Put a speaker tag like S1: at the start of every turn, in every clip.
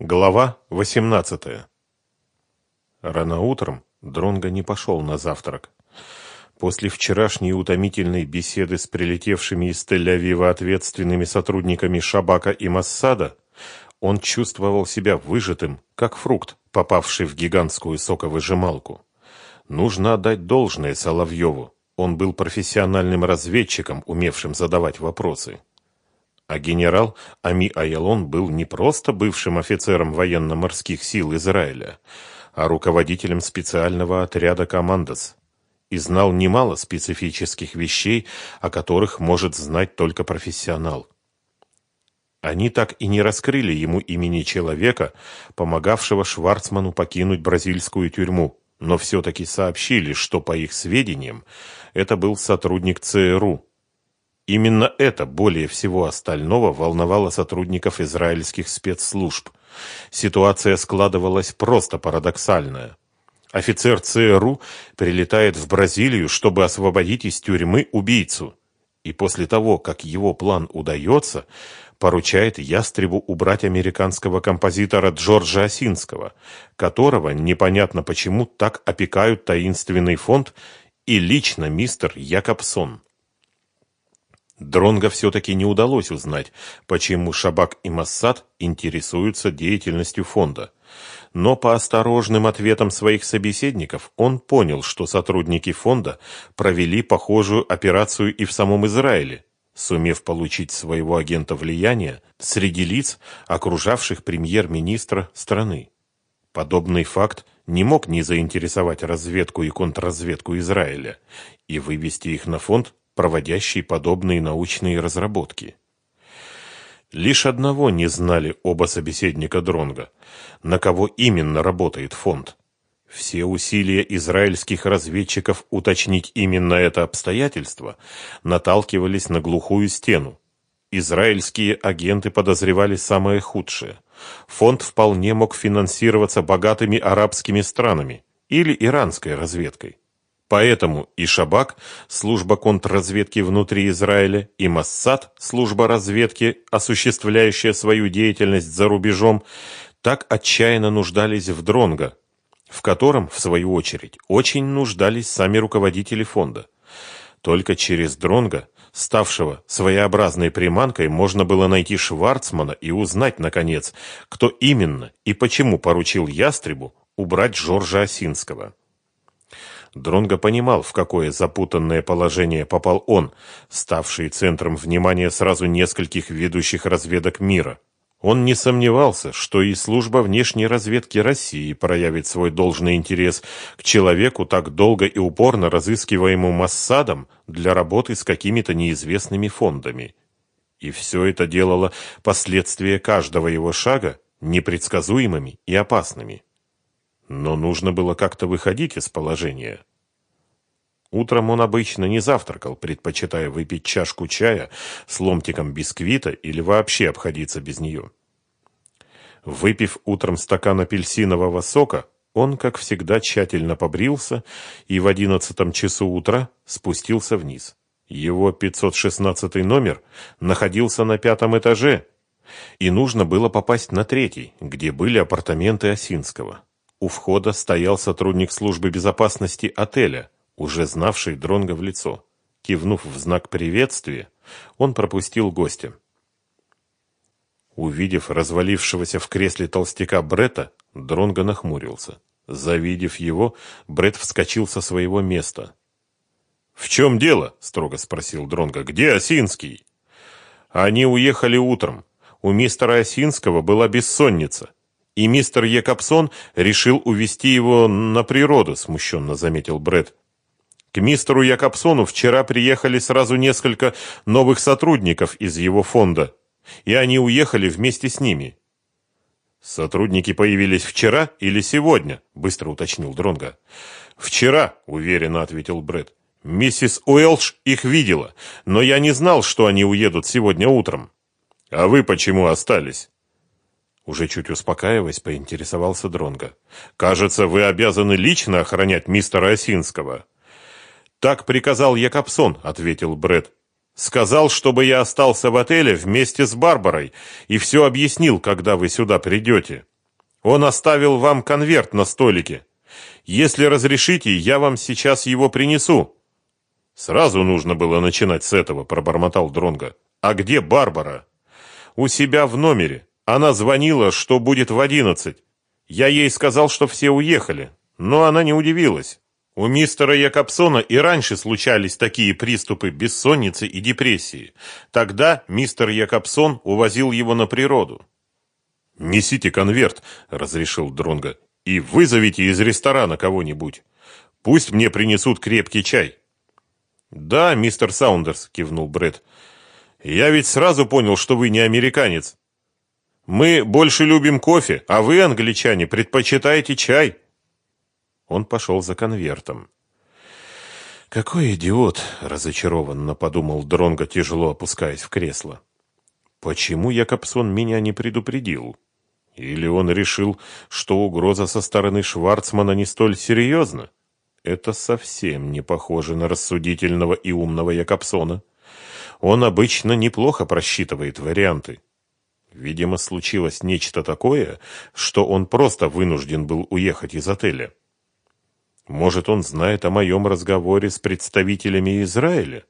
S1: Глава 18. Рано утром Дронго не пошел на завтрак. После вчерашней утомительной беседы с прилетевшими из Тель-Авива ответственными сотрудниками Шабака и Массада, он чувствовал себя выжатым, как фрукт, попавший в гигантскую соковыжималку. Нужно отдать должное Соловьеву. Он был профессиональным разведчиком, умевшим задавать вопросы. А генерал Ами Аялон был не просто бывшим офицером военно-морских сил Израиля, а руководителем специального отряда «Командос» и знал немало специфических вещей, о которых может знать только профессионал. Они так и не раскрыли ему имени человека, помогавшего Шварцману покинуть бразильскую тюрьму, но все-таки сообщили, что, по их сведениям, это был сотрудник ЦРУ, Именно это более всего остального волновало сотрудников израильских спецслужб. Ситуация складывалась просто парадоксальная. Офицер ЦРУ прилетает в Бразилию, чтобы освободить из тюрьмы убийцу. И после того, как его план удается, поручает Ястребу убрать американского композитора Джорджа Осинского, которого непонятно почему так опекают таинственный фонд и лично мистер Якобсон. Дронго все-таки не удалось узнать, почему Шабак и Массад интересуются деятельностью фонда. Но по осторожным ответам своих собеседников он понял, что сотрудники фонда провели похожую операцию и в самом Израиле, сумев получить своего агента влияния среди лиц, окружавших премьер-министра страны. Подобный факт не мог не заинтересовать разведку и контрразведку Израиля и вывести их на фонд проводящий подобные научные разработки. Лишь одного не знали оба собеседника Дронга, на кого именно работает фонд. Все усилия израильских разведчиков уточнить именно это обстоятельство наталкивались на глухую стену. Израильские агенты подозревали самое худшее. Фонд вполне мог финансироваться богатыми арабскими странами или иранской разведкой. Поэтому и Шабак, служба контрразведки внутри Израиля, и Массад, служба разведки, осуществляющая свою деятельность за рубежом, так отчаянно нуждались в Дронго, в котором, в свою очередь, очень нуждались сами руководители фонда. Только через Дронго, ставшего своеобразной приманкой, можно было найти Шварцмана и узнать, наконец, кто именно и почему поручил Ястребу убрать Жоржа Осинского. Дронго понимал, в какое запутанное положение попал он, ставший центром внимания сразу нескольких ведущих разведок мира. Он не сомневался, что и служба внешней разведки России проявит свой должный интерес к человеку, так долго и упорно разыскиваемому Массадом для работы с какими-то неизвестными фондами. И все это делало последствия каждого его шага непредсказуемыми и опасными. Но нужно было как-то выходить из положения. Утром он обычно не завтракал, предпочитая выпить чашку чая с ломтиком бисквита или вообще обходиться без нее. Выпив утром стакан апельсинового сока, он, как всегда, тщательно побрился и в одиннадцатом часу утра спустился вниз. Его 516 номер находился на пятом этаже, и нужно было попасть на третий, где были апартаменты Осинского. У входа стоял сотрудник службы безопасности отеля, уже знавший Дронга в лицо. Кивнув в знак приветствия, он пропустил гостя. Увидев развалившегося в кресле толстяка Брета, Дронго нахмурился. Завидев его, Брет вскочил со своего места. «В чем дело?» – строго спросил Дронго. «Где Осинский?» «Они уехали утром. У мистера Осинского была бессонница и мистер Якобсон решил увести его на природу, смущенно заметил Бред. К мистеру Якобсону вчера приехали сразу несколько новых сотрудников из его фонда, и они уехали вместе с ними. Сотрудники появились вчера или сегодня? быстро уточнил Дронга. Вчера, уверенно ответил Бред. Миссис Уэлш их видела, но я не знал, что они уедут сегодня утром. А вы почему остались? Уже чуть успокаиваясь, поинтересовался Дронга. Кажется, вы обязаны лично охранять мистера Осинского. Так приказал Якобсон, ответил Бред. Сказал, чтобы я остался в отеле вместе с Барбарой и все объяснил, когда вы сюда придете. Он оставил вам конверт на столике. Если разрешите, я вам сейчас его принесу. Сразу нужно было начинать с этого, пробормотал Дронга. А где Барбара? У себя в номере. Она звонила, что будет в одиннадцать. Я ей сказал, что все уехали, но она не удивилась. У мистера Якобсона и раньше случались такие приступы бессонницы и депрессии. Тогда мистер Якобсон увозил его на природу. «Несите конверт», — разрешил Дронга, — «и вызовите из ресторана кого-нибудь. Пусть мне принесут крепкий чай». «Да, мистер Саундерс», — кивнул Бред. «Я ведь сразу понял, что вы не американец. Мы больше любим кофе, а вы, англичане, предпочитаете чай». Он пошел за конвертом. «Какой идиот!» — разочарованно подумал Дронго, тяжело опускаясь в кресло. «Почему Якобсон меня не предупредил? Или он решил, что угроза со стороны Шварцмана не столь серьезна?» Это совсем не похоже на рассудительного и умного Якобсона. Он обычно неплохо просчитывает варианты. Видимо, случилось нечто такое, что он просто вынужден был уехать из отеля. Может, он знает о моем разговоре с представителями Израиля?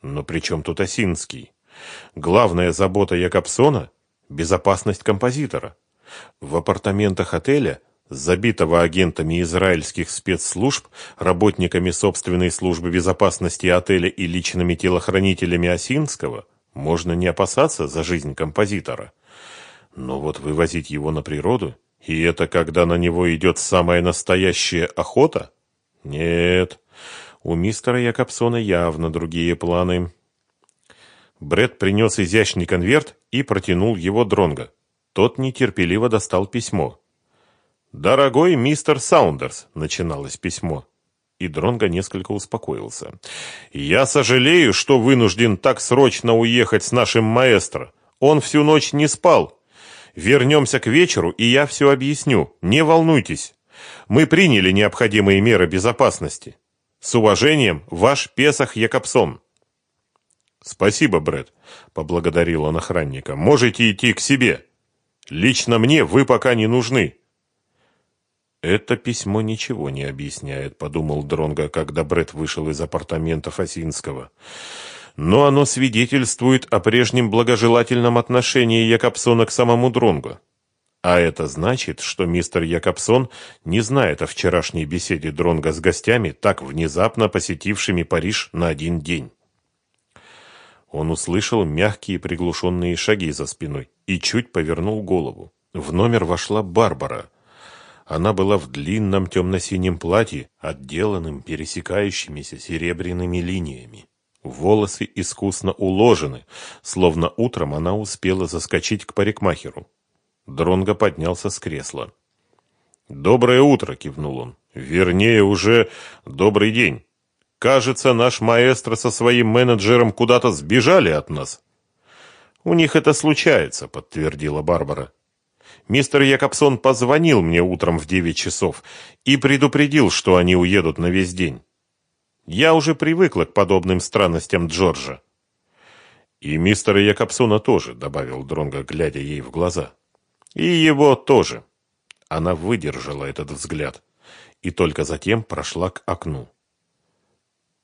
S1: Но при чем тут Осинский? Главная забота Якобсона – безопасность композитора. В апартаментах отеля забитого агентами израильских спецслужб, работниками собственной службы безопасности отеля и личными телохранителями Осинского, можно не опасаться за жизнь композитора. Но вот вывозить его на природу, и это когда на него идет самая настоящая охота? Нет, у мистера Якобсона явно другие планы. Бред принес изящный конверт и протянул его Дронго. Тот нетерпеливо достал письмо. «Дорогой мистер Саундерс», — начиналось письмо. И Дронго несколько успокоился. «Я сожалею, что вынужден так срочно уехать с нашим маэстро. Он всю ночь не спал. Вернемся к вечеру, и я все объясню. Не волнуйтесь. Мы приняли необходимые меры безопасности. С уважением, ваш Песах Якобсон». «Спасибо, Бред», — поблагодарил он охранника. «Можете идти к себе. Лично мне вы пока не нужны». Это письмо ничего не объясняет, подумал Дронга, когда Бред вышел из апартаментов Осинского. Но оно свидетельствует о прежнем благожелательном отношении Якобсона к самому Дронгу. А это значит, что мистер Якобсон не знает о вчерашней беседе Дронга с гостями, так внезапно посетившими Париж на один день. Он услышал мягкие приглушенные шаги за спиной и чуть повернул голову. В номер вошла Барбара. Она была в длинном темно-синем платье, отделанным пересекающимися серебряными линиями. Волосы искусно уложены, словно утром она успела заскочить к парикмахеру. Дронго поднялся с кресла. «Доброе утро!» — кивнул он. «Вернее, уже добрый день. Кажется, наш маэстро со своим менеджером куда-то сбежали от нас». «У них это случается», — подтвердила Барбара. Мистер Якобсон позвонил мне утром в девять часов и предупредил, что они уедут на весь день. Я уже привыкла к подобным странностям Джорджа. И мистера Якобсона тоже, добавил Дронго, глядя ей в глаза. И его тоже. Она выдержала этот взгляд и только затем прошла к окну.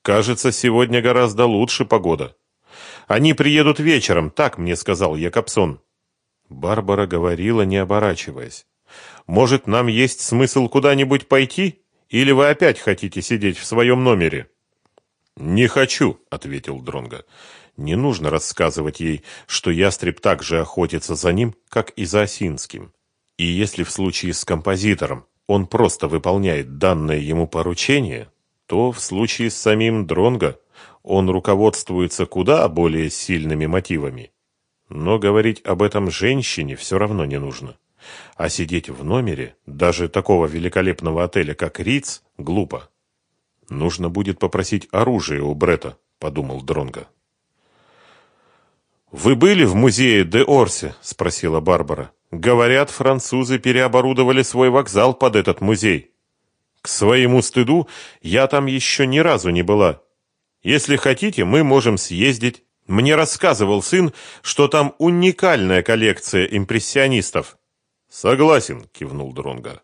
S1: Кажется, сегодня гораздо лучше погода. Они приедут вечером, так мне сказал Якобсон. Барбара говорила, не оборачиваясь. «Может, нам есть смысл куда-нибудь пойти? Или вы опять хотите сидеть в своем номере?» «Не хочу», — ответил Дронго. «Не нужно рассказывать ей, что ястреб так же охотится за ним, как и за Осинским. И если в случае с композитором он просто выполняет данное ему поручение, то в случае с самим Дронго он руководствуется куда более сильными мотивами. Но говорить об этом женщине все равно не нужно. А сидеть в номере, даже такого великолепного отеля, как Риц, глупо. Нужно будет попросить оружие у Брета, подумал Дронга. Вы были в музее де Орсе? спросила Барбара. Говорят, французы переоборудовали свой вокзал под этот музей. К своему стыду, я там еще ни разу не была. Если хотите, мы можем съездить. Мне рассказывал сын, что там уникальная коллекция импрессионистов. Согласен, кивнул Дронга.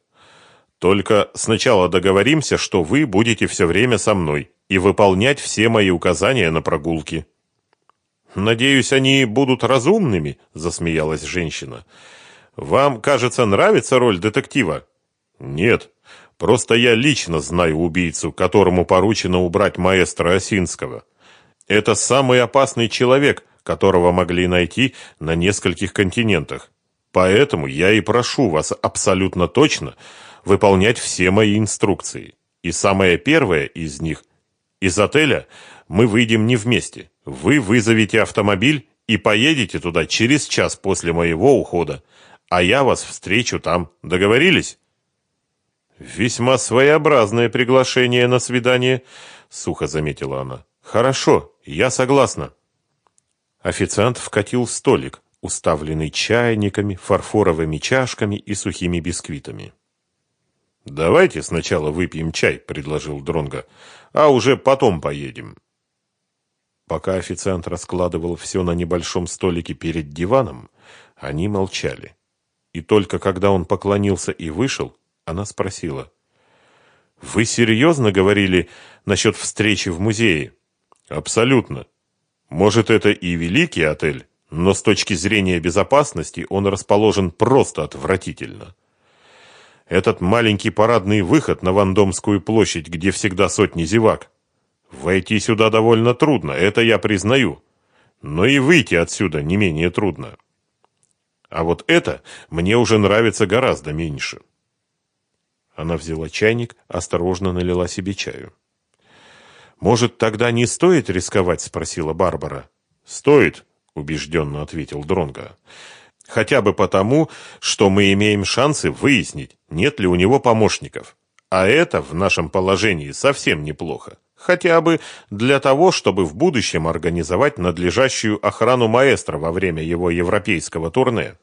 S1: Только сначала договоримся, что вы будете все время со мной и выполнять все мои указания на прогулки. Надеюсь, они будут разумными, засмеялась женщина. Вам, кажется, нравится роль детектива? Нет, просто я лично знаю убийцу, которому поручено убрать маэстро Осинского. Это самый опасный человек, которого могли найти на нескольких континентах. Поэтому я и прошу вас абсолютно точно выполнять все мои инструкции. И самое первое из них из отеля мы выйдем не вместе. Вы вызовете автомобиль и поедете туда через час после моего ухода, а я вас встречу там. Договорились? Весьма своеобразное приглашение на свидание, сухо заметила она. Хорошо, я согласна. Официант вкатил столик, уставленный чайниками, фарфоровыми чашками и сухими бисквитами. Давайте сначала выпьем чай, предложил Дронга, а уже потом поедем. Пока официант раскладывал все на небольшом столике перед диваном, они молчали. И только когда он поклонился и вышел, она спросила. «Вы серьезно говорили насчет встречи в музее?» «Абсолютно. Может, это и великий отель, но с точки зрения безопасности он расположен просто отвратительно. Этот маленький парадный выход на Вандомскую площадь, где всегда сотни зевак. Войти сюда довольно трудно, это я признаю. Но и выйти отсюда не менее трудно. А вот это мне уже нравится гораздо меньше. Она взяла чайник, осторожно налила себе чаю. «Может, тогда не стоит рисковать?» – спросила Барбара. «Стоит», – убежденно ответил Дронга. «Хотя бы потому, что мы имеем шансы выяснить, нет ли у него помощников. А это в нашем положении совсем неплохо. Хотя бы для того, чтобы в будущем организовать надлежащую охрану маэстро во время его европейского турне».